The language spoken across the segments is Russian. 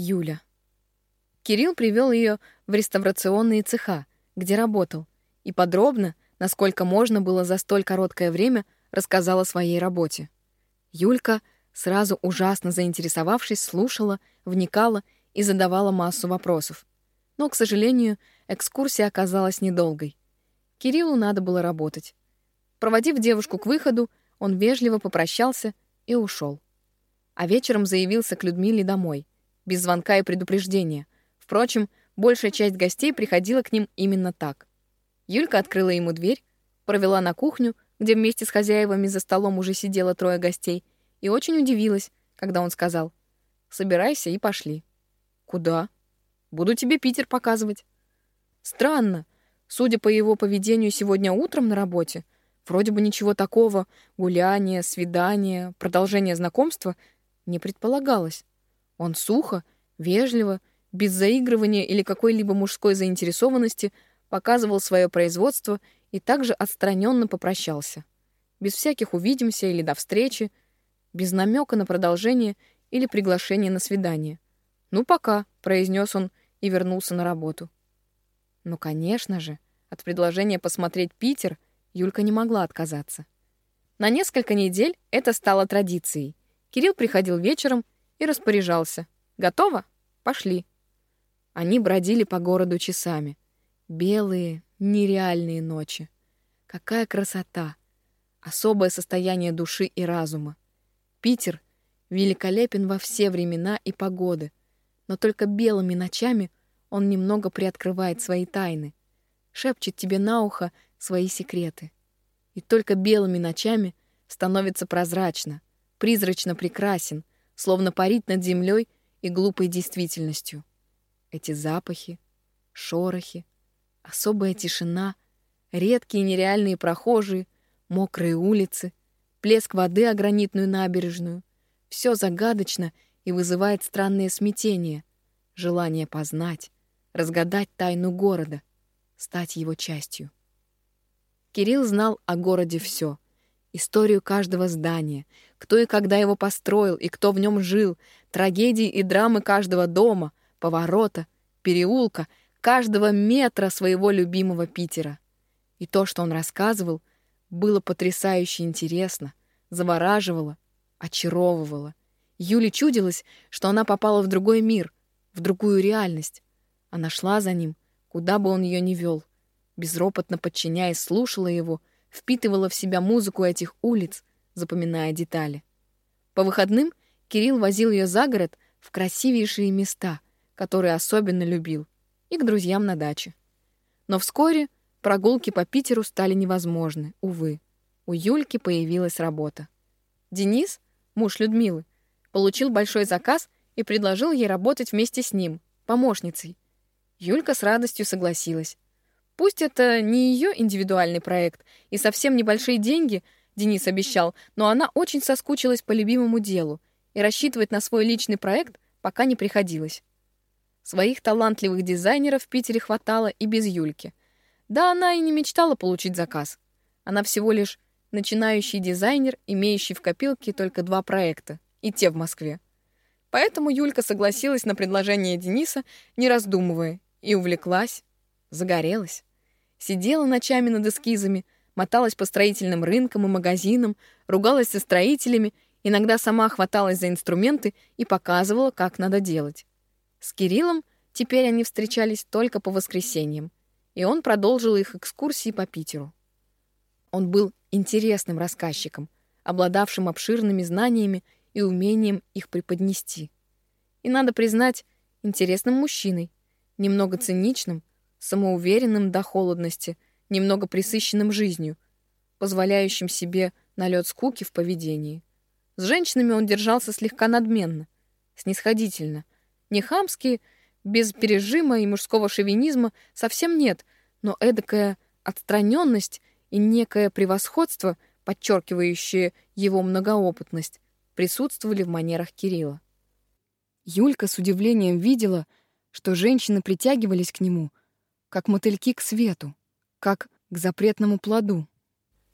Юля. Кирилл привел ее в реставрационные цеха, где работал, и подробно, насколько можно было за столь короткое время, рассказал о своей работе. Юлька, сразу ужасно заинтересовавшись, слушала, вникала и задавала массу вопросов. Но, к сожалению, экскурсия оказалась недолгой. Кириллу надо было работать. Проводив девушку к выходу, он вежливо попрощался и ушел. А вечером заявился к Людмиле домой, без звонка и предупреждения. Впрочем, большая часть гостей приходила к ним именно так. Юлька открыла ему дверь, провела на кухню, где вместе с хозяевами за столом уже сидело трое гостей, и очень удивилась, когда он сказал «Собирайся и пошли». «Куда?» «Буду тебе Питер показывать». Странно. Судя по его поведению сегодня утром на работе, вроде бы ничего такого, гуляние, свидание, продолжение знакомства не предполагалось. Он сухо, вежливо, без заигрывания или какой-либо мужской заинтересованности показывал свое производство и также отстраненно попрощался. Без всяких «увидимся» или «до встречи», без намека на продолжение или приглашение на свидание. «Ну, пока», — произнес он и вернулся на работу. Ну, конечно же, от предложения посмотреть Питер Юлька не могла отказаться. На несколько недель это стало традицией. Кирилл приходил вечером и распоряжался. «Готово? Пошли». Они бродили по городу часами. Белые, нереальные ночи. Какая красота! Особое состояние души и разума. Питер великолепен во все времена и погоды, но только белыми ночами он немного приоткрывает свои тайны, шепчет тебе на ухо свои секреты. И только белыми ночами становится прозрачно, призрачно прекрасен, словно парит над землей и глупой действительностью. Эти запахи, шорохи, особая тишина, редкие нереальные прохожие, мокрые улицы, плеск воды о гранитную набережную — все загадочно и вызывает странное смятение, желание познать, разгадать тайну города, стать его частью. Кирилл знал о городе все: историю каждого здания, кто и когда его построил и кто в нем жил, трагедии и драмы каждого дома, поворота, переулка, каждого метра своего любимого Питера. И то, что он рассказывал, было потрясающе интересно, завораживало, очаровывало. Юле чудилось, что она попала в другой мир, в другую реальность, она шла за ним, куда бы он ее ни вел, безропотно подчиняясь, слушала его, впитывала в себя музыку этих улиц, запоминая детали. По выходным Кирилл возил ее за город в красивейшие места, которые особенно любил, и к друзьям на даче. Но вскоре прогулки по Питеру стали невозможны, увы. У Юльки появилась работа. Денис, муж Людмилы, получил большой заказ и предложил ей работать вместе с ним, помощницей, Юлька с радостью согласилась. Пусть это не ее индивидуальный проект и совсем небольшие деньги, Денис обещал, но она очень соскучилась по любимому делу и рассчитывать на свой личный проект пока не приходилось. Своих талантливых дизайнеров в Питере хватало и без Юльки. Да, она и не мечтала получить заказ. Она всего лишь начинающий дизайнер, имеющий в копилке только два проекта, и те в Москве. Поэтому Юлька согласилась на предложение Дениса, не раздумывая, и увлеклась, загорелась. Сидела ночами над эскизами, моталась по строительным рынкам и магазинам, ругалась со строителями, иногда сама хваталась за инструменты и показывала, как надо делать. С Кириллом теперь они встречались только по воскресеньям, и он продолжил их экскурсии по Питеру. Он был интересным рассказчиком, обладавшим обширными знаниями и умением их преподнести. И, надо признать, интересным мужчиной, немного циничным, самоуверенным до холодности, немного присыщенным жизнью, позволяющим себе налет скуки в поведении. С женщинами он держался слегка надменно, снисходительно. Не хамски, без пережима и мужского шовинизма совсем нет, но эдакая отстраненность и некое превосходство, подчеркивающее его многоопытность, присутствовали в манерах Кирилла. Юлька с удивлением видела, что женщины притягивались к нему, как мотыльки к свету, как к запретному плоду,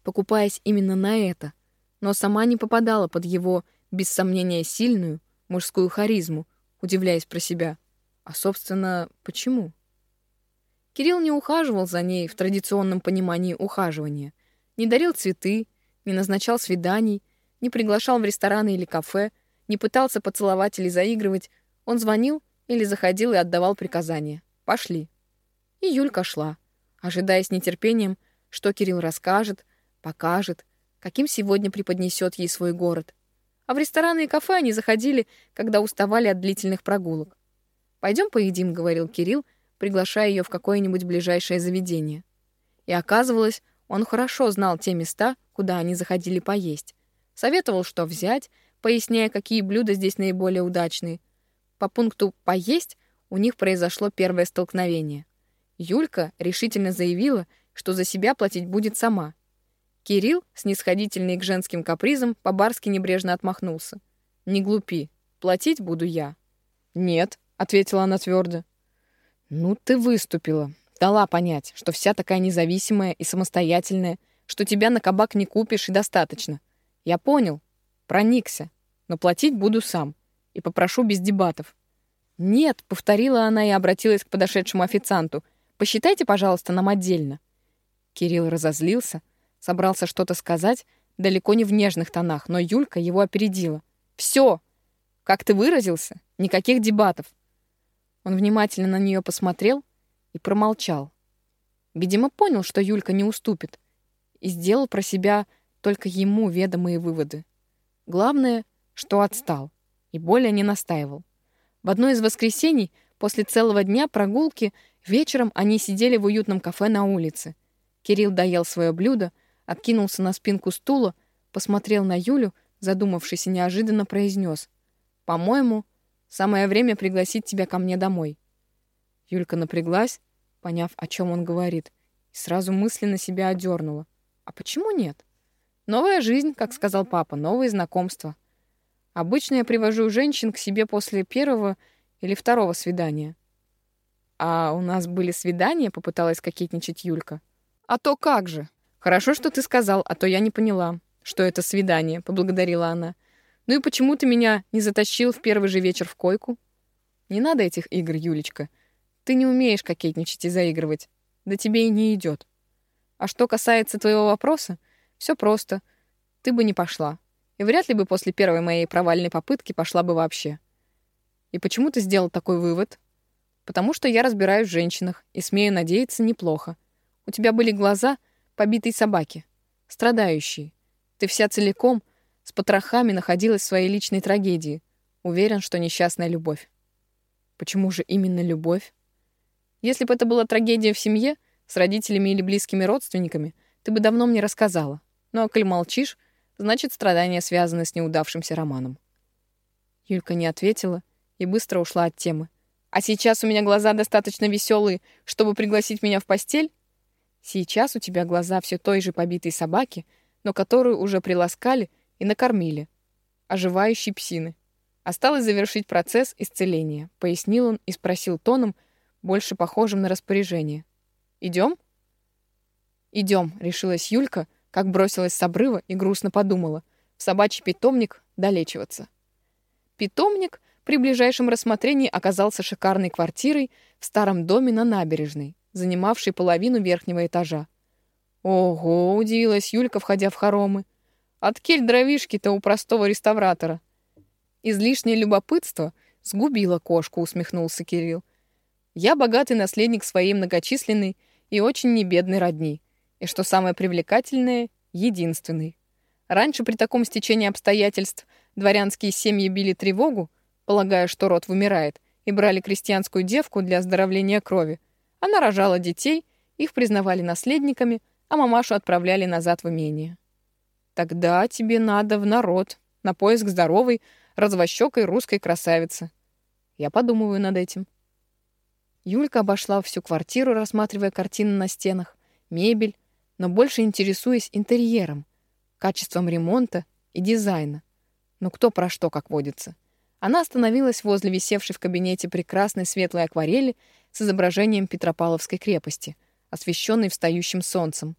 покупаясь именно на это, но сама не попадала под его, без сомнения, сильную мужскую харизму, удивляясь про себя. А, собственно, почему? Кирилл не ухаживал за ней в традиционном понимании ухаживания. Не дарил цветы, не назначал свиданий, не приглашал в рестораны или кафе, не пытался поцеловать или заигрывать. Он звонил или заходил и отдавал приказания. «Пошли». И Юлька шла, ожидая с нетерпением, что Кирилл расскажет, покажет, каким сегодня преподнесет ей свой город. А в рестораны и кафе они заходили, когда уставали от длительных прогулок. «Пойдем поедим», — говорил Кирилл, приглашая ее в какое-нибудь ближайшее заведение. И оказывалось, он хорошо знал те места, куда они заходили поесть. Советовал, что взять, поясняя, какие блюда здесь наиболее удачные. По пункту «поесть» у них произошло первое столкновение. Юлька решительно заявила, что за себя платить будет сама. Кирилл, снисходительный к женским капризам, по-барски небрежно отмахнулся. «Не глупи, платить буду я». «Нет», — ответила она твердо. «Ну ты выступила. Дала понять, что вся такая независимая и самостоятельная, что тебя на кабак не купишь и достаточно. Я понял, проникся, но платить буду сам и попрошу без дебатов». «Нет», — повторила она и обратилась к подошедшему официанту — Посчитайте, пожалуйста, нам отдельно». Кирилл разозлился, собрался что-то сказать, далеко не в нежных тонах, но Юлька его опередила. «Все! Как ты выразился? Никаких дебатов!» Он внимательно на нее посмотрел и промолчал. Видимо, понял, что Юлька не уступит, и сделал про себя только ему ведомые выводы. Главное, что отстал и более не настаивал. В одно из воскресений после целого дня прогулки Вечером они сидели в уютном кафе на улице. Кирилл доел свое блюдо, откинулся на спинку стула, посмотрел на Юлю, задумавшись и неожиданно произнес. «По-моему, самое время пригласить тебя ко мне домой». Юлька напряглась, поняв, о чем он говорит, и сразу мысленно себя одернула. «А почему нет?» «Новая жизнь, как сказал папа, новые знакомства. Обычно я привожу женщин к себе после первого или второго свидания». «А у нас были свидания?» — попыталась кокетничать Юлька. «А то как же!» «Хорошо, что ты сказал, а то я не поняла, что это свидание», — поблагодарила она. «Ну и почему ты меня не затащил в первый же вечер в койку?» «Не надо этих игр, Юлечка. Ты не умеешь кокетничать и заигрывать. Да тебе и не идет. А что касается твоего вопроса, все просто. Ты бы не пошла. И вряд ли бы после первой моей провальной попытки пошла бы вообще. И почему ты сделал такой вывод?» Потому что я разбираюсь в женщинах и смею надеяться неплохо. У тебя были глаза побитой собаки, страдающие. Ты вся целиком с потрохами находилась в своей личной трагедии. Уверен, что несчастная любовь. Почему же именно любовь? Если бы это была трагедия в семье, с родителями или близкими родственниками, ты бы давно мне рассказала. Но, коль молчишь, значит, страдания связаны с неудавшимся романом. Юлька не ответила и быстро ушла от темы. А сейчас у меня глаза достаточно веселые, чтобы пригласить меня в постель? Сейчас у тебя глаза все той же побитой собаки, но которую уже приласкали и накормили. Оживающей псины. Осталось завершить процесс исцеления, пояснил он и спросил тоном, больше похожим на распоряжение. Идем? Идем, решилась Юлька, как бросилась с обрыва и грустно подумала. В собачий питомник долечиваться. Питомник при ближайшем рассмотрении оказался шикарной квартирой в старом доме на набережной, занимавшей половину верхнего этажа. «Ого!» — удивилась Юлька, входя в хоромы. «От кель дровишки-то у простого реставратора». Излишнее любопытство сгубило кошку, усмехнулся Кирилл. «Я богатый наследник своей многочисленной и очень небедной родни. И что самое привлекательное — единственный. Раньше при таком стечении обстоятельств дворянские семьи били тревогу, полагая, что род вымирает, и брали крестьянскую девку для оздоровления крови. Она рожала детей, их признавали наследниками, а мамашу отправляли назад в имение. Тогда тебе надо в народ, на поиск здоровой, развощекой русской красавицы. Я подумываю над этим. Юлька обошла всю квартиру, рассматривая картины на стенах, мебель, но больше интересуясь интерьером, качеством ремонта и дизайна. Ну кто про что, как водится. Она остановилась возле висевшей в кабинете прекрасной светлой акварели с изображением Петропавловской крепости, освещенной встающим солнцем.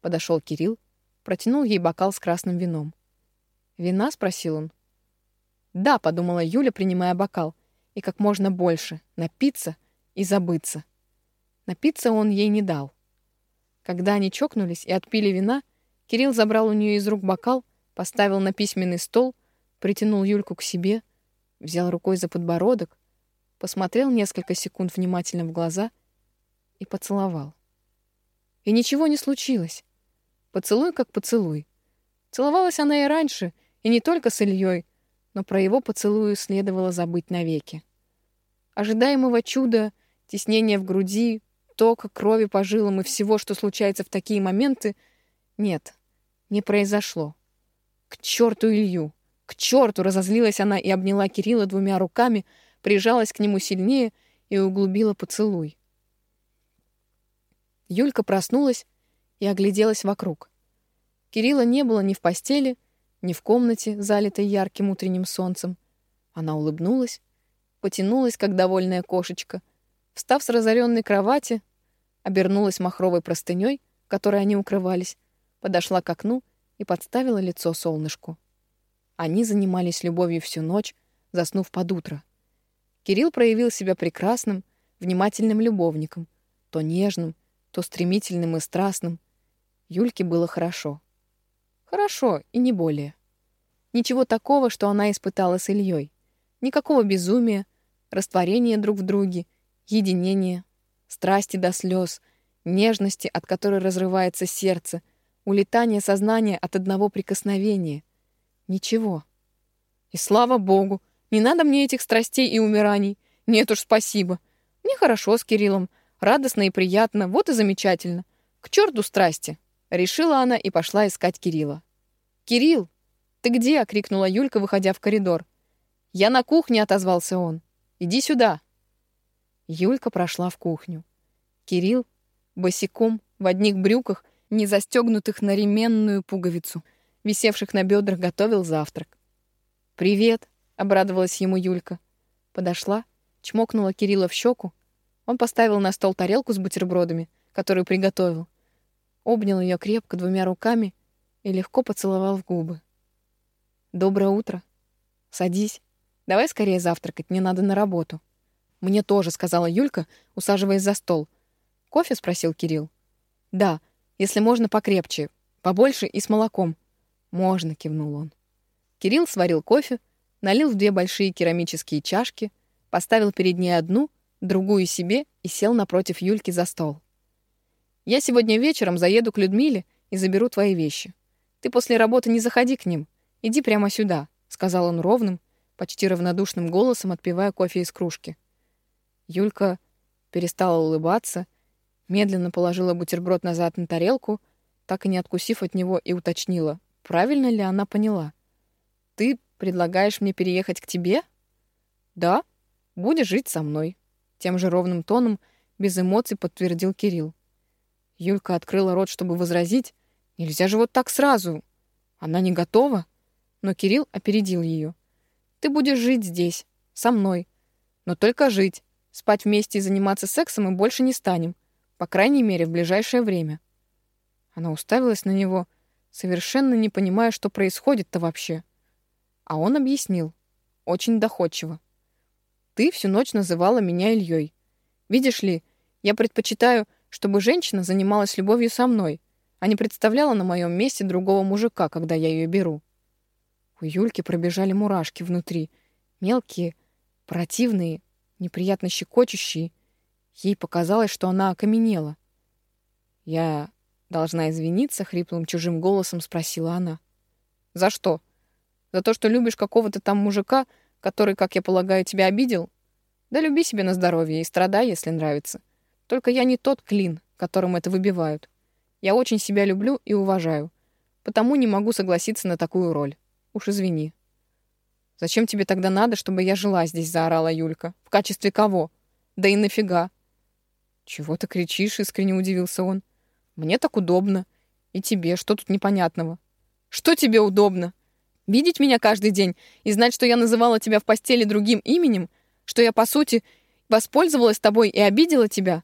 Подошел Кирилл, протянул ей бокал с красным вином. «Вина?» — спросил он. «Да», — подумала Юля, принимая бокал. и как можно больше, напиться и забыться. Напиться он ей не дал. Когда они чокнулись и отпили вина, Кирилл забрал у нее из рук бокал, поставил на письменный стол, притянул Юльку к себе, взял рукой за подбородок, посмотрел несколько секунд внимательно в глаза и поцеловал. И ничего не случилось. Поцелуй как поцелуй. Целовалась она и раньше, и не только с Ильей, но про его поцелую следовало забыть навеки. Ожидаемого чуда, теснения в груди, тока крови по жилам и всего, что случается в такие моменты, нет, не произошло. К черту Илью! К черту! Разозлилась она и обняла Кирилла двумя руками, прижалась к нему сильнее и углубила поцелуй. Юлька проснулась и огляделась вокруг. Кирилла не было ни в постели, ни в комнате, залитой ярким утренним солнцем. Она улыбнулась, потянулась, как довольная кошечка, встав с разоренной кровати, обернулась махровой простыней, которой они укрывались, подошла к окну и подставила лицо солнышку. Они занимались любовью всю ночь, заснув под утро. Кирилл проявил себя прекрасным, внимательным любовником, то нежным, то стремительным и страстным. Юльке было хорошо. Хорошо, и не более. Ничего такого, что она испытала с Ильей. Никакого безумия, растворения друг в друге, единения, страсти до слез, нежности, от которой разрывается сердце, улетания сознания от одного прикосновения. Ничего. И слава богу, не надо мне этих страстей и умираний. Нет уж, спасибо. Мне хорошо с Кириллом, Радостно и приятно, вот и замечательно. К черту страсти!» Решила она и пошла искать Кирилла. «Кирилл, ты где?» — окрикнула Юлька, выходя в коридор. «Я на кухне», — отозвался он. «Иди сюда». Юлька прошла в кухню. Кирилл, босиком, в одних брюках, не застегнутых на ременную пуговицу, висевших на бедрах, готовил завтрак. «Привет», — обрадовалась ему Юлька. Подошла, чмокнула Кирилла в щеку, он поставил на стол тарелку с бутербродами, которую приготовил, обнял ее крепко двумя руками и легко поцеловал в губы. «Доброе утро. Садись. Давай скорее завтракать, мне надо на работу». «Мне тоже», — сказала Юлька, усаживаясь за стол. «Кофе?» — спросил Кирилл. «Да, если можно покрепче, побольше и с молоком». «Можно», — кивнул он. Кирилл сварил кофе, налил в две большие керамические чашки, поставил перед ней одну — другую себе и сел напротив Юльки за стол. «Я сегодня вечером заеду к Людмиле и заберу твои вещи. Ты после работы не заходи к ним, иди прямо сюда», — сказал он ровным, почти равнодушным голосом, отпивая кофе из кружки. Юлька перестала улыбаться, медленно положила бутерброд назад на тарелку, так и не откусив от него, и уточнила, правильно ли она поняла. «Ты предлагаешь мне переехать к тебе?» «Да, будешь жить со мной», тем же ровным тоном, без эмоций подтвердил Кирилл. Юлька открыла рот, чтобы возразить. Нельзя же вот так сразу. Она не готова. Но Кирилл опередил ее. Ты будешь жить здесь, со мной. Но только жить. Спать вместе и заниматься сексом мы больше не станем. По крайней мере, в ближайшее время. Она уставилась на него, совершенно не понимая, что происходит-то вообще. А он объяснил. Очень доходчиво. Ты всю ночь называла меня Ильей. Видишь ли, я предпочитаю, чтобы женщина занималась любовью со мной, а не представляла на моем месте другого мужика, когда я ее беру. У Юльки пробежали мурашки внутри, мелкие, противные, неприятно щекочущие. Ей показалось, что она окаменела. «Я должна извиниться?» — хриплым чужим голосом спросила она. «За что? За то, что любишь какого-то там мужика, который, как я полагаю, тебя обидел? Да люби себе на здоровье и страдай, если нравится. Только я не тот клин, которым это выбивают. Я очень себя люблю и уважаю. Потому не могу согласиться на такую роль. Уж извини. «Зачем тебе тогда надо, чтобы я жила здесь?» — заорала Юлька. «В качестве кого? Да и нафига?» «Чего ты кричишь?» — искренне удивился он. «Мне так удобно. И тебе, что тут непонятного?» «Что тебе удобно?» Видеть меня каждый день и знать, что я называла тебя в постели другим именем, что я, по сути, воспользовалась тобой и обидела тебя?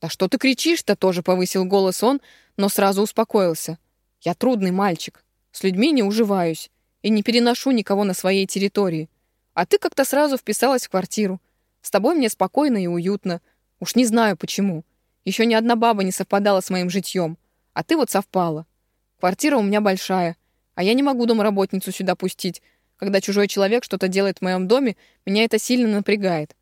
Да что ты кричишь-то, тоже повысил голос он, но сразу успокоился. Я трудный мальчик, с людьми не уживаюсь и не переношу никого на своей территории. А ты как-то сразу вписалась в квартиру, С тобой мне спокойно и уютно. Уж не знаю почему. Еще ни одна баба не совпадала с моим житьем. А ты вот совпала. Квартира у меня большая, а я не могу домработницу сюда пустить. Когда чужой человек что-то делает в моем доме, меня это сильно напрягает.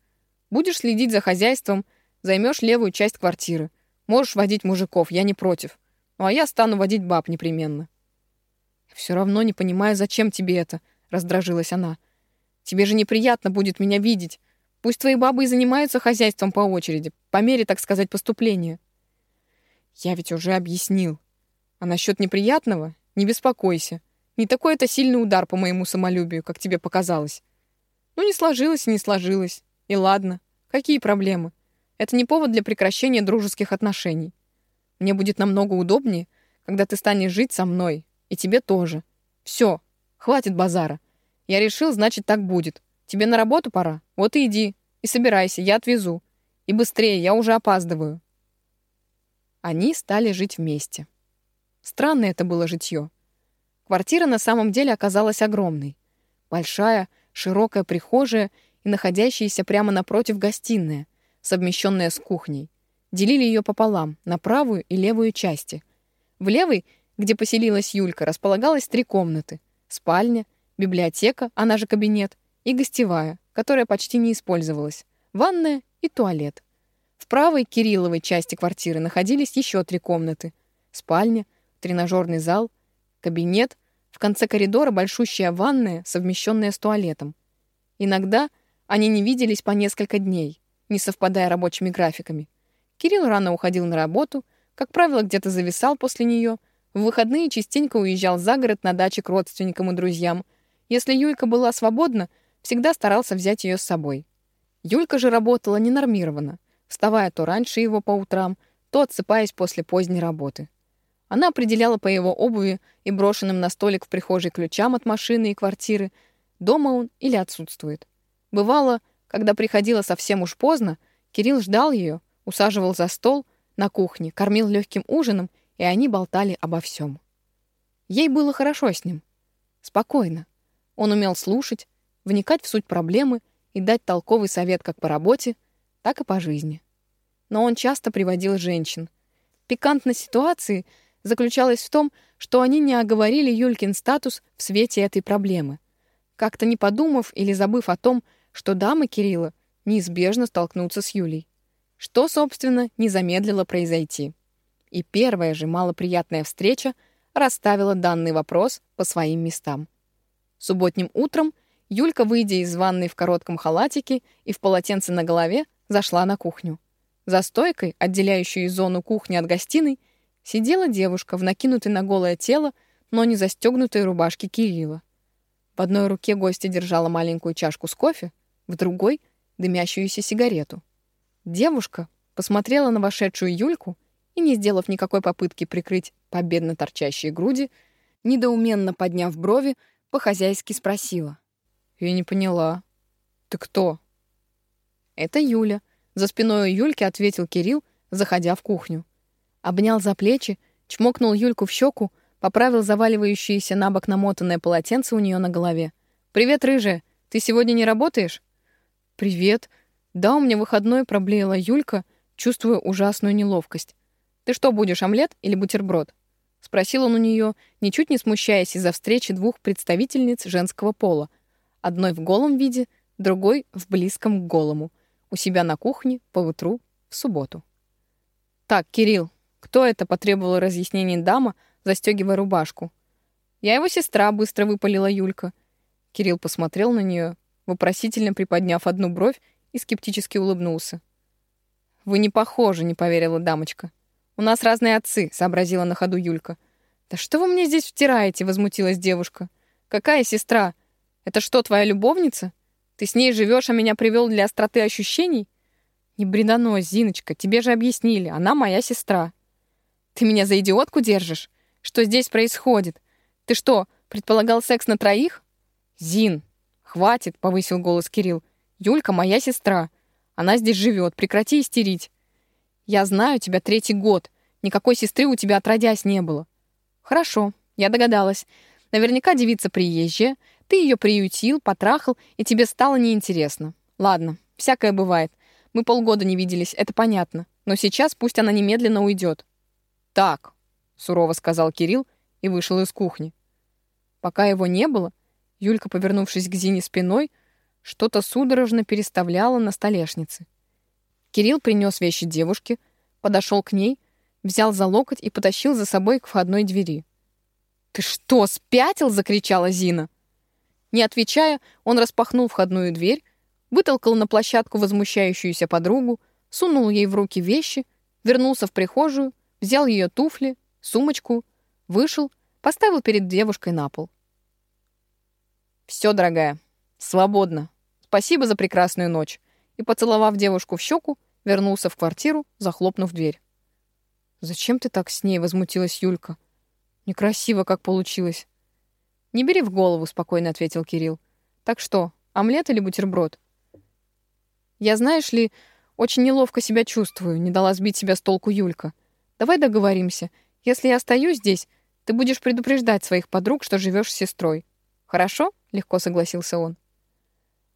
Будешь следить за хозяйством, займешь левую часть квартиры. Можешь водить мужиков, я не против. Ну а я стану водить баб непременно. Все равно не понимаю, зачем тебе это, раздражилась она. Тебе же неприятно будет меня видеть. Пусть твои бабы и занимаются хозяйством по очереди, по мере, так сказать, поступления. Я ведь уже объяснил. А насчет неприятного не беспокойся. Не такой это сильный удар по моему самолюбию, как тебе показалось. Ну, не сложилось и не сложилось. И ладно. Какие проблемы? Это не повод для прекращения дружеских отношений. Мне будет намного удобнее, когда ты станешь жить со мной. И тебе тоже. Все, хватит базара. Я решил, значит, так будет. Тебе на работу пора? Вот и иди. И собирайся, я отвезу. И быстрее, я уже опаздываю. Они стали жить вместе. Странное это было житье. Квартира на самом деле оказалась огромной. Большая, широкая прихожая и находящаяся прямо напротив гостиная, совмещенная с кухней. Делили ее пополам, на правую и левую части. В левой, где поселилась Юлька, располагалось три комнаты. Спальня, библиотека, она же кабинет, и гостевая, которая почти не использовалась, ванная и туалет. В правой Кирилловой части квартиры находились еще три комнаты. Спальня, тренажерный зал, кабинет, в конце коридора большущая ванная, совмещенная с туалетом. Иногда они не виделись по несколько дней, не совпадая рабочими графиками. Кирилл рано уходил на работу, как правило, где-то зависал после нее, в выходные частенько уезжал за город на даче к родственникам и друзьям. Если Юлька была свободна, всегда старался взять ее с собой. Юлька же работала ненормированно, вставая то раньше его по утрам, то отсыпаясь после поздней работы. Она определяла по его обуви и брошенным на столик в прихожей ключам от машины и квартиры, дома он или отсутствует. Бывало, когда приходила совсем уж поздно, Кирилл ждал ее, усаживал за стол на кухне, кормил легким ужином, и они болтали обо всем. Ей было хорошо с ним. Спокойно. Он умел слушать, вникать в суть проблемы и дать толковый совет как по работе, так и по жизни. Но он часто приводил женщин. Пикантность ситуации — заключалась в том, что они не оговорили Юлькин статус в свете этой проблемы, как-то не подумав или забыв о том, что дамы Кирилла неизбежно столкнутся с Юлей, что, собственно, не замедлило произойти. И первая же малоприятная встреча расставила данный вопрос по своим местам. Субботним утром Юлька, выйдя из ванной в коротком халатике и в полотенце на голове, зашла на кухню. За стойкой, отделяющей зону кухни от гостиной, сидела девушка в накинутой на голое тело, но не застегнутой рубашке Кирилла. В одной руке гостья держала маленькую чашку с кофе, в другой — дымящуюся сигарету. Девушка посмотрела на вошедшую Юльку и, не сделав никакой попытки прикрыть победно торчащие груди, недоуменно подняв брови, по-хозяйски спросила. «Я не поняла. Ты кто?» «Это Юля», — за спиной Юльки ответил Кирилл, заходя в кухню обнял за плечи, чмокнул Юльку в щеку, поправил заваливающееся на бок намотанное полотенце у нее на голове. «Привет, рыжая! Ты сегодня не работаешь?» «Привет. Да, у меня выходной», — проблеяла Юлька, чувствуя ужасную неловкость. «Ты что будешь, омлет или бутерброд?» — спросил он у нее, ничуть не смущаясь из-за встречи двух представительниц женского пола. Одной в голом виде, другой в близком к голому. У себя на кухне, по утру, в субботу. «Так, Кирилл, «Кто это?» — потребовала разъяснений дама, застегивая рубашку. «Я его сестра», — быстро выпалила Юлька. Кирилл посмотрел на нее, вопросительно приподняв одну бровь и скептически улыбнулся. «Вы не похожи», — не поверила дамочка. «У нас разные отцы», — сообразила на ходу Юлька. «Да что вы мне здесь втираете?» — возмутилась девушка. «Какая сестра? Это что, твоя любовница? Ты с ней живешь, а меня привел для остроты ощущений?» «Не бредано, Зиночка, тебе же объяснили, она моя сестра». Ты меня за идиотку держишь? Что здесь происходит? Ты что, предполагал секс на троих? Зин, хватит, повысил голос Кирилл. Юлька моя сестра. Она здесь живет. Прекрати истерить. Я знаю тебя третий год. Никакой сестры у тебя отродясь не было. Хорошо, я догадалась. Наверняка девица приезжая. Ты ее приютил, потрахал, и тебе стало неинтересно. Ладно, Всякое бывает. Мы полгода не виделись, это понятно. Но сейчас пусть она немедленно уйдет. Так, сурово сказал Кирилл и вышел из кухни. Пока его не было, Юлька, повернувшись к Зине спиной, что-то судорожно переставляла на столешнице. Кирилл принес вещи девушки, подошел к ней, взял за локоть и потащил за собой к входной двери. «Ты что, спятил?» — закричала Зина. Не отвечая, он распахнул входную дверь, вытолкал на площадку возмущающуюся подругу, сунул ей в руки вещи, вернулся в прихожую, взял ее туфли, сумочку, вышел, поставил перед девушкой на пол. «Все, дорогая, свободно. Спасибо за прекрасную ночь». И, поцеловав девушку в щеку, вернулся в квартиру, захлопнув дверь. «Зачем ты так с ней?» — возмутилась Юлька. «Некрасиво, как получилось». «Не бери в голову», — спокойно ответил Кирилл. «Так что, омлет или бутерброд?» «Я, знаешь ли, очень неловко себя чувствую», — не дала сбить себя с толку Юлька. «Давай договоримся. Если я остаюсь здесь, ты будешь предупреждать своих подруг, что живешь с сестрой. Хорошо?» — легко согласился он.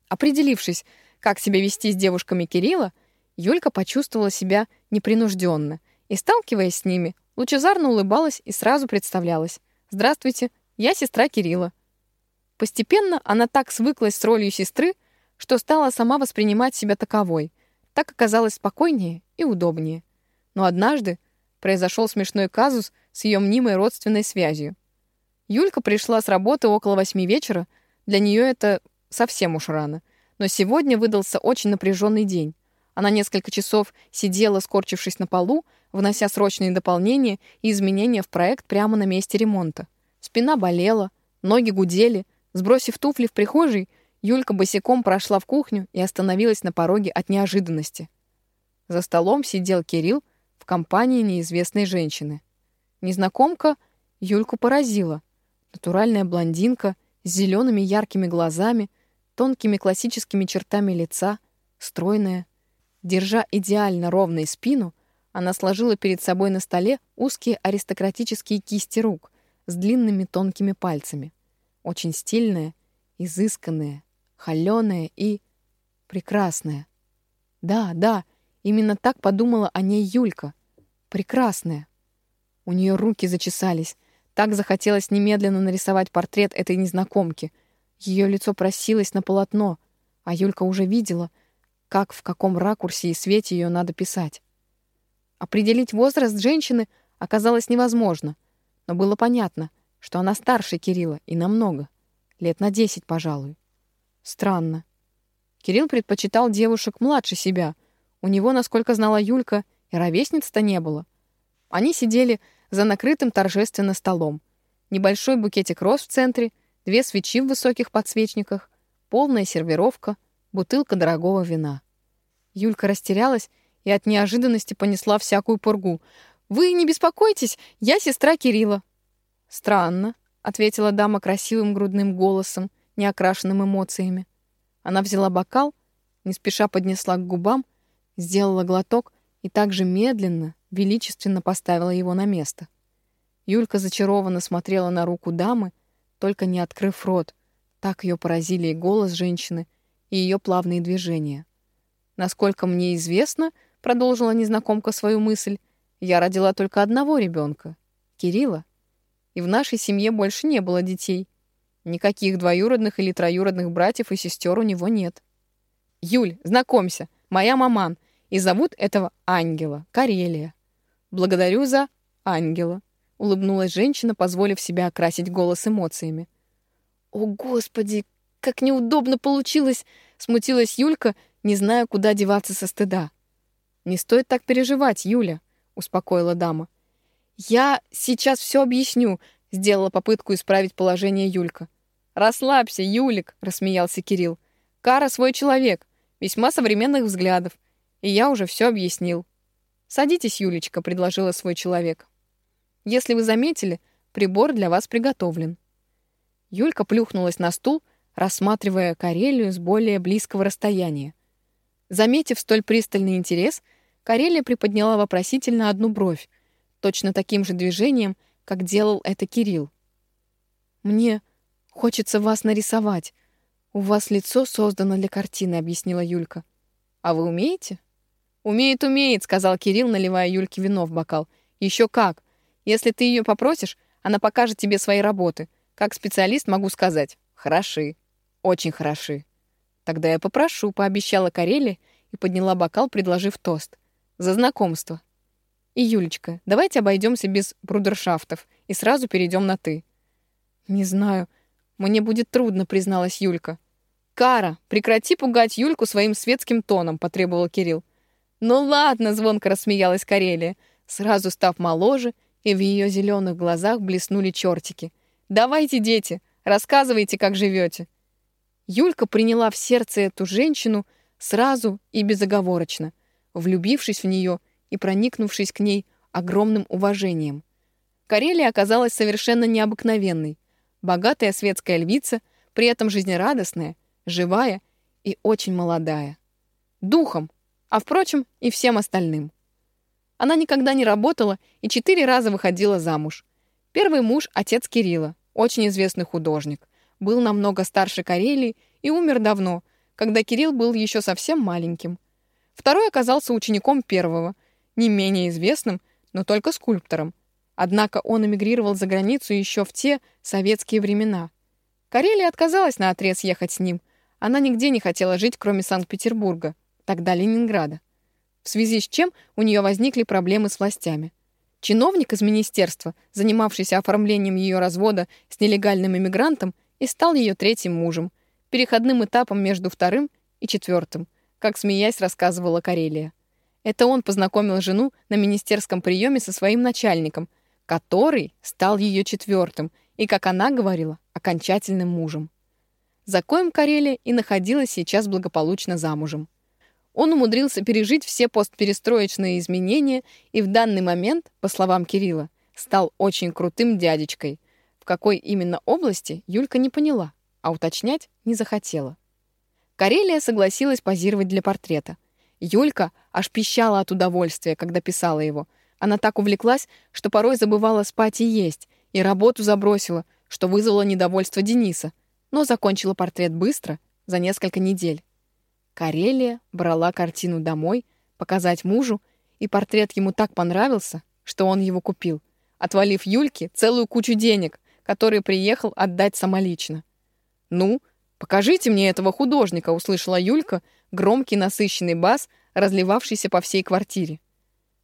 Определившись, как себя вести с девушками Кирилла, Юлька почувствовала себя непринужденно и, сталкиваясь с ними, лучезарно улыбалась и сразу представлялась. «Здравствуйте, я сестра Кирилла». Постепенно она так свыклась с ролью сестры, что стала сама воспринимать себя таковой. Так оказалось спокойнее и удобнее. Но однажды произошел смешной казус с ее мнимой родственной связью. Юлька пришла с работы около восьми вечера, для нее это совсем уж рано. Но сегодня выдался очень напряженный день. Она несколько часов сидела, скорчившись на полу, внося срочные дополнения и изменения в проект прямо на месте ремонта. Спина болела, ноги гудели. Сбросив туфли в прихожей, Юлька босиком прошла в кухню и остановилась на пороге от неожиданности. За столом сидел Кирилл в компании неизвестной женщины. Незнакомка Юльку поразила. Натуральная блондинка с зелеными яркими глазами, тонкими классическими чертами лица, стройная. Держа идеально ровной спину, она сложила перед собой на столе узкие аристократические кисти рук с длинными тонкими пальцами. Очень стильная, изысканная, холеная и прекрасная. Да, да, именно так подумала о ней Юлька. Прекрасная. У нее руки зачесались. Так захотелось немедленно нарисовать портрет этой незнакомки. Ее лицо просилось на полотно, а Юлька уже видела, как, в каком ракурсе и свете ее надо писать. Определить возраст женщины оказалось невозможно, но было понятно, что она старше Кирилла и намного, лет на десять, пожалуй. Странно. Кирилл предпочитал девушек младше себя. У него, насколько знала Юлька, и ровесниц-то не было. Они сидели за накрытым торжественно столом. Небольшой букетик роз в центре, две свечи в высоких подсвечниках, полная сервировка, бутылка дорогого вина. Юлька растерялась и от неожиданности понесла всякую пургу. «Вы не беспокойтесь, я сестра Кирилла». «Странно», — ответила дама красивым грудным голосом, — не окрашенным эмоциями. Она взяла бокал, не спеша поднесла к губам, сделала глоток и также медленно, величественно поставила его на место. Юлька зачарованно смотрела на руку дамы, только не открыв рот. Так ее поразили и голос женщины, и ее плавные движения. Насколько мне известно, продолжила незнакомка свою мысль, я родила только одного ребенка, Кирилла. И в нашей семье больше не было детей. Никаких двоюродных или троюродных братьев и сестер у него нет. Юль, знакомься, моя маман, и зовут этого Ангела, Карелия. Благодарю за Ангела, улыбнулась женщина, позволив себе окрасить голос эмоциями. О, господи, как неудобно получилось, смутилась Юлька, не зная, куда деваться со стыда. Не стоит так переживать, Юля, успокоила дама. Я сейчас все объясню, сделала попытку исправить положение Юлька. «Расслабься, Юлик», — рассмеялся Кирилл. «Кара свой человек, весьма современных взглядов, и я уже все объяснил». «Садитесь, Юлечка», — предложила свой человек. «Если вы заметили, прибор для вас приготовлен». Юлька плюхнулась на стул, рассматривая Карелию с более близкого расстояния. Заметив столь пристальный интерес, Карелия приподняла вопросительно одну бровь, точно таким же движением, как делал это Кирилл. «Мне Хочется вас нарисовать. У вас лицо создано для картины, объяснила Юлька. А вы умеете? Умеет, умеет, сказал Кирилл, наливая Юльке вино в бокал. Еще как. Если ты ее попросишь, она покажет тебе свои работы. Как специалист могу сказать, хороши. Очень хороши. Тогда я попрошу, пообещала Карелия и подняла бокал, предложив тост. За знакомство. И, Юлечка, давайте обойдемся без брудершафтов и сразу перейдем на «ты». Не знаю. Мне будет трудно, призналась Юлька. «Кара, прекрати пугать Юльку своим светским тоном», — потребовал Кирилл. «Ну ладно», — звонко рассмеялась Карелия, сразу став моложе, и в ее зеленых глазах блеснули чертики. «Давайте, дети, рассказывайте, как живете». Юлька приняла в сердце эту женщину сразу и безоговорочно, влюбившись в нее и проникнувшись к ней огромным уважением. Карелия оказалась совершенно необыкновенной, богатая светская львица, при этом жизнерадостная, живая и очень молодая. Духом, а, впрочем, и всем остальным. Она никогда не работала и четыре раза выходила замуж. Первый муж — отец Кирилла, очень известный художник. Был намного старше Карелии и умер давно, когда Кирилл был еще совсем маленьким. Второй оказался учеником первого, не менее известным, но только скульптором. Однако он эмигрировал за границу еще в те советские времена. Карелия отказалась на отрез ехать с ним — она нигде не хотела жить, кроме Санкт-Петербурга, тогда Ленинграда. В связи с чем у нее возникли проблемы с властями. Чиновник из министерства, занимавшийся оформлением ее развода с нелегальным иммигрантом, и стал ее третьим мужем, переходным этапом между вторым и четвертым, как смеясь рассказывала Карелия. Это он познакомил жену на министерском приеме со своим начальником, который стал ее четвертым и, как она говорила, окончательным мужем за коем Карелия и находилась сейчас благополучно замужем. Он умудрился пережить все постперестроечные изменения и в данный момент, по словам Кирилла, стал очень крутым дядечкой. В какой именно области, Юлька не поняла, а уточнять не захотела. Карелия согласилась позировать для портрета. Юлька аж пищала от удовольствия, когда писала его. Она так увлеклась, что порой забывала спать и есть, и работу забросила, что вызвало недовольство Дениса — но закончила портрет быстро, за несколько недель. Карелия брала картину домой, показать мужу, и портрет ему так понравился, что он его купил, отвалив Юльке целую кучу денег, которые приехал отдать самолично. «Ну, покажите мне этого художника», — услышала Юлька громкий насыщенный бас, разливавшийся по всей квартире.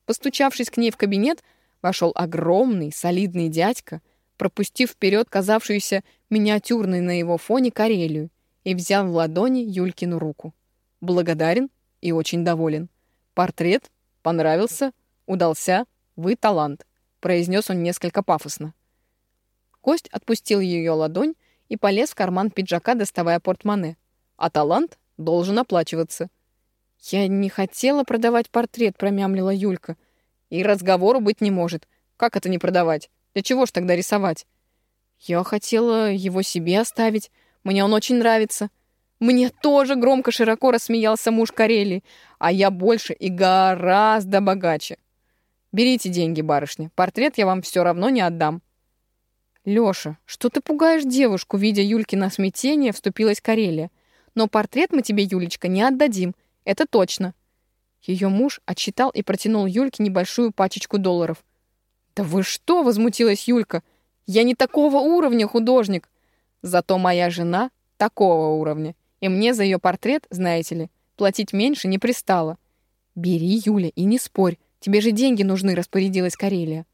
Постучавшись к ней в кабинет, вошел огромный, солидный дядька пропустив вперед казавшуюся миниатюрной на его фоне Карелию и взял в ладони Юлькину руку. Благодарен и очень доволен. Портрет понравился, удался, вы талант, произнес он несколько пафосно. Кость отпустил ее ладонь и полез в карман пиджака, доставая портмоне. А талант должен оплачиваться. Я не хотела продавать портрет, промямлила Юлька. И разговору быть не может. Как это не продавать? Для чего ж тогда рисовать? Я хотела его себе оставить. Мне он очень нравится. Мне тоже громко широко рассмеялся муж Карелии, а я больше и гораздо богаче. Берите деньги, барышня. Портрет я вам все равно не отдам. Лёша, что ты пугаешь девушку, видя Юлькино смятение, вступилась Карелия. Но портрет мы тебе, Юлечка, не отдадим. Это точно. Ее муж отчитал и протянул Юльке небольшую пачечку долларов. «Да вы что?» — возмутилась Юлька. «Я не такого уровня художник. Зато моя жена такого уровня. И мне за ее портрет, знаете ли, платить меньше не пристало». «Бери, Юля, и не спорь. Тебе же деньги нужны», — распорядилась Карелия.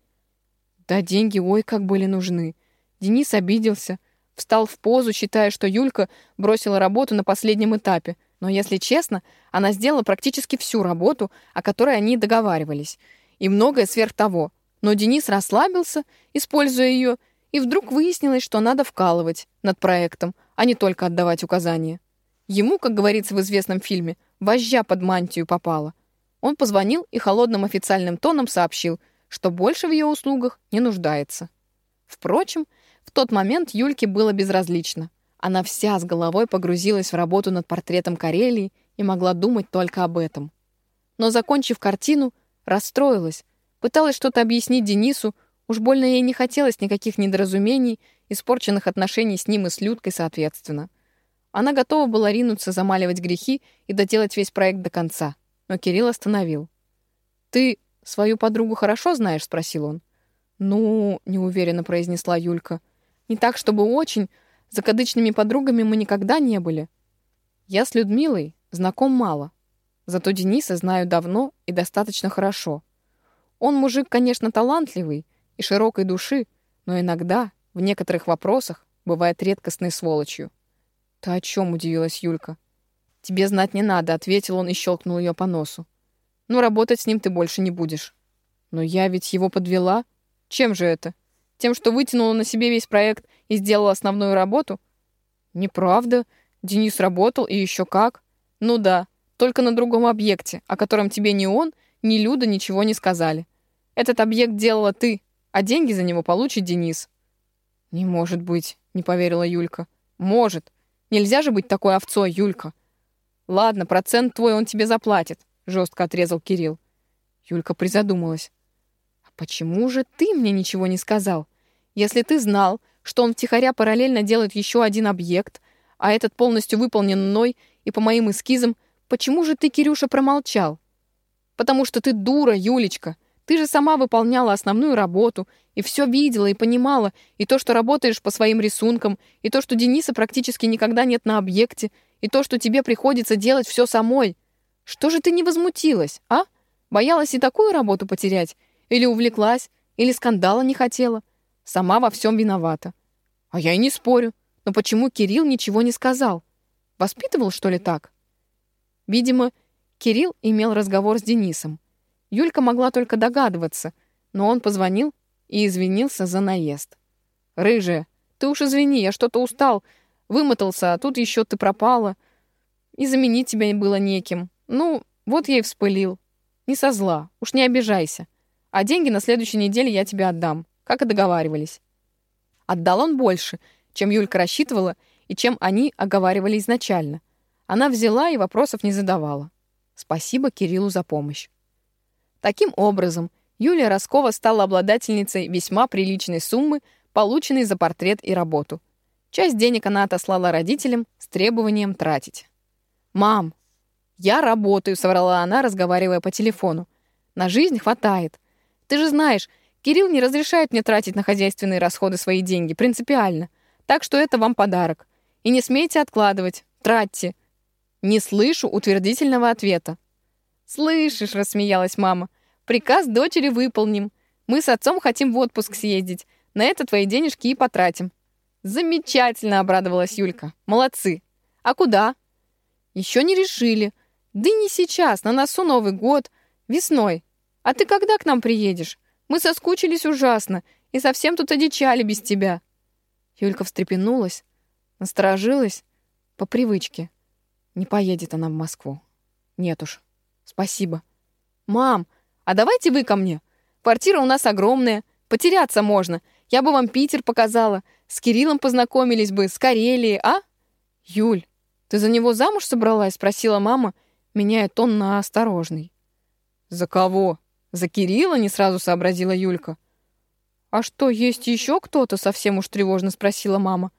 Да, деньги, ой, как были нужны. Денис обиделся, встал в позу, считая, что Юлька бросила работу на последнем этапе. Но, если честно, она сделала практически всю работу, о которой они договаривались. И многое сверх того. Но Денис расслабился, используя ее, и вдруг выяснилось, что надо вкалывать над проектом, а не только отдавать указания. Ему, как говорится в известном фильме, вожжа под мантию попала. Он позвонил и холодным официальным тоном сообщил, что больше в ее услугах не нуждается. Впрочем, в тот момент Юльке было безразлично. Она вся с головой погрузилась в работу над портретом Карелии и могла думать только об этом. Но, закончив картину, расстроилась, Пыталась что-то объяснить Денису, уж больно ей не хотелось никаких недоразумений, испорченных отношений с ним и с Людкой соответственно. Она готова была ринуться замаливать грехи и доделать весь проект до конца. Но Кирилл остановил. «Ты свою подругу хорошо знаешь?» — спросил он. «Ну...» — неуверенно произнесла Юлька. «Не так, чтобы очень. Закадычными подругами мы никогда не были. Я с Людмилой знаком мало. Зато Дениса знаю давно и достаточно хорошо. Он мужик, конечно, талантливый и широкой души, но иногда, в некоторых вопросах, бывает редкостной сволочью. «Ты о чем?» — удивилась Юлька. «Тебе знать не надо», — ответил он и щелкнул ее по носу. «Ну, работать с ним ты больше не будешь». «Но я ведь его подвела. Чем же это? Тем, что вытянула на себе весь проект и сделала основную работу?» «Неправда. Денис работал, и еще как. Ну да, только на другом объекте, о котором тебе ни он, ни Люда ничего не сказали. Этот объект делала ты, а деньги за него получит Денис». «Не может быть», — не поверила Юлька. «Может. Нельзя же быть такой овцой, Юлька. Ладно, процент твой он тебе заплатит, жестко отрезал Кирилл. Юлька призадумалась. А почему же ты мне ничего не сказал? Если ты знал, что он втихаря параллельно делает еще один объект, а этот полностью выполнен мной и по моим эскизам, почему же ты, Кирюша, промолчал? Потому что ты дура, Юлечка. Ты же сама выполняла основную работу и все видела и понимала, и то, что работаешь по своим рисункам, и то, что Дениса практически никогда нет на объекте, и то, что тебе приходится делать все самой. Что же ты не возмутилась, а? Боялась и такую работу потерять? Или увлеклась? Или скандала не хотела? Сама во всем виновата. А я и не спорю. Но почему Кирилл ничего не сказал? Воспитывал, что ли, так? Видимо, Кирилл имел разговор с Денисом. Юлька могла только догадываться, но он позвонил и извинился за наезд. «Рыжая, ты уж извини, я что-то устал, вымотался, а тут еще ты пропала. И заменить тебя было неким. Ну, вот я и вспылил. Не со зла, уж не обижайся. А деньги на следующей неделе я тебе отдам, как и договаривались». Отдал он больше, чем Юлька рассчитывала и чем они оговаривали изначально. Она взяла и вопросов не задавала. Спасибо Кириллу за помощь. Таким образом, Юлия Роскова стала обладательницей весьма приличной суммы, полученной за портрет и работу. Часть денег она отослала родителям с требованием тратить. «Мам, я работаю», — соврала она, разговаривая по телефону. «На жизнь хватает. Ты же знаешь, Кирилл не разрешает мне тратить на хозяйственные расходы свои деньги, принципиально. Так что это вам подарок. И не смейте откладывать, тратьте». Не слышу утвердительного ответа. «Слышишь», — рассмеялась мама. Приказ дочери выполним. Мы с отцом хотим в отпуск съездить. На это твои денежки и потратим». «Замечательно!» — обрадовалась Юлька. «Молодцы! А куда?» «Еще не решили. Да не сейчас, на носу Новый год. Весной. А ты когда к нам приедешь? Мы соскучились ужасно и совсем тут одичали без тебя». Юлька встрепенулась, насторожилась по привычке. Не поедет она в Москву. Нет уж. Спасибо. «Мам, а давайте вы ко мне. Квартира у нас огромная, потеряться можно. Я бы вам Питер показала. С Кириллом познакомились бы, с Карелией, а? Юль, ты за него замуж собралась? Спросила мама, меняя тон на осторожный. За кого? За Кирилла? Не сразу сообразила Юлька. А что, есть еще кто-то? Совсем уж тревожно спросила мама.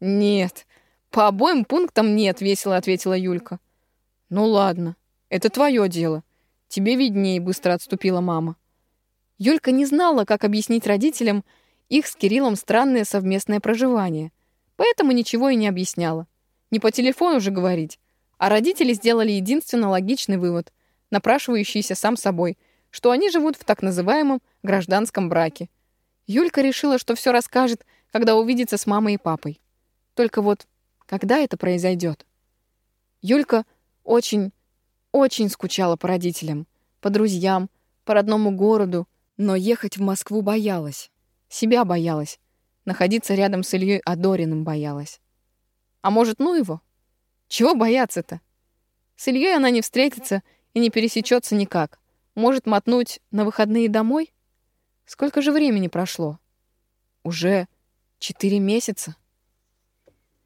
Нет, по обоим пунктам нет, весело ответила Юлька. Ну ладно, это твое дело. Тебе виднее, быстро отступила мама. Юлька не знала, как объяснить родителям их с Кириллом странное совместное проживание, поэтому ничего и не объясняла. Не по телефону же говорить. А родители сделали единственно логичный вывод, напрашивающийся сам собой, что они живут в так называемом гражданском браке. Юлька решила, что все расскажет, когда увидится с мамой и папой. Только вот когда это произойдет? Юлька очень очень скучала по родителям, по друзьям, по родному городу, но ехать в Москву боялась. Себя боялась. Находиться рядом с Ильей Адориным боялась. А может, ну его? Чего бояться-то? С Ильей она не встретится и не пересечется никак. Может мотнуть на выходные домой? Сколько же времени прошло? Уже четыре месяца.